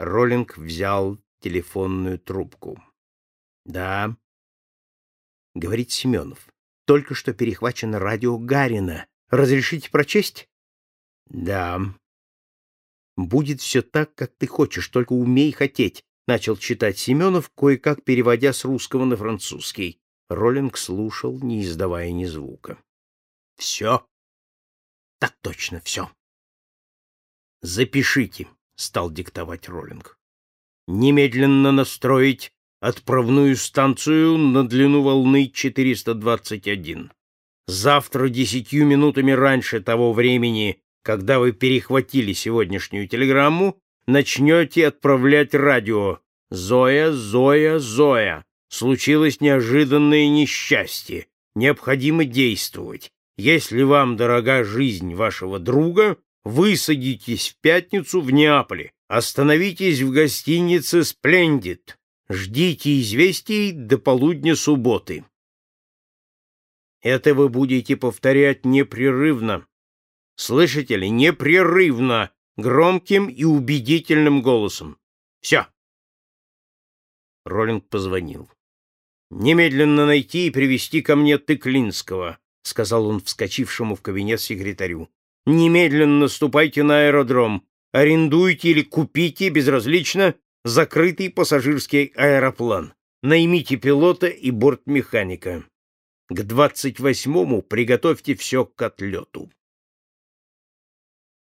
Роллинг взял телефонную трубку. «Да», — говорит Семенов. «Только что перехвачено радио Гарина. Разрешите прочесть?» «Да». «Будет все так, как ты хочешь, только умей хотеть», — начал читать Семенов, кое-как переводя с русского на французский. Роллинг слушал, не издавая ни звука. «Все?» «Так точно, все». «Запишите», — стал диктовать Роллинг. «Немедленно настроить отправную станцию на длину волны 421. Завтра десятью минутами раньше того времени, когда вы перехватили сегодняшнюю телеграмму, начнете отправлять радио. Зоя, Зоя, Зоя. Случилось неожиданное несчастье. Необходимо действовать. Если вам дорога жизнь вашего друга, высадитесь в пятницу в Неаполе. Остановитесь в гостинице «Сплендит». Ждите известий до полудня субботы. Это вы будете повторять непрерывно. Слышите ли, непрерывно, громким и убедительным голосом. Все. Роллинг позвонил. «Немедленно найти и привести ко мне Тыклинского», — сказал он вскочившему в кабинет секретарю. «Немедленно ступайте на аэродром. Арендуйте или купите, безразлично, закрытый пассажирский аэроплан. Наймите пилота и бортмеханика. К двадцать восьмому приготовьте все к отлету.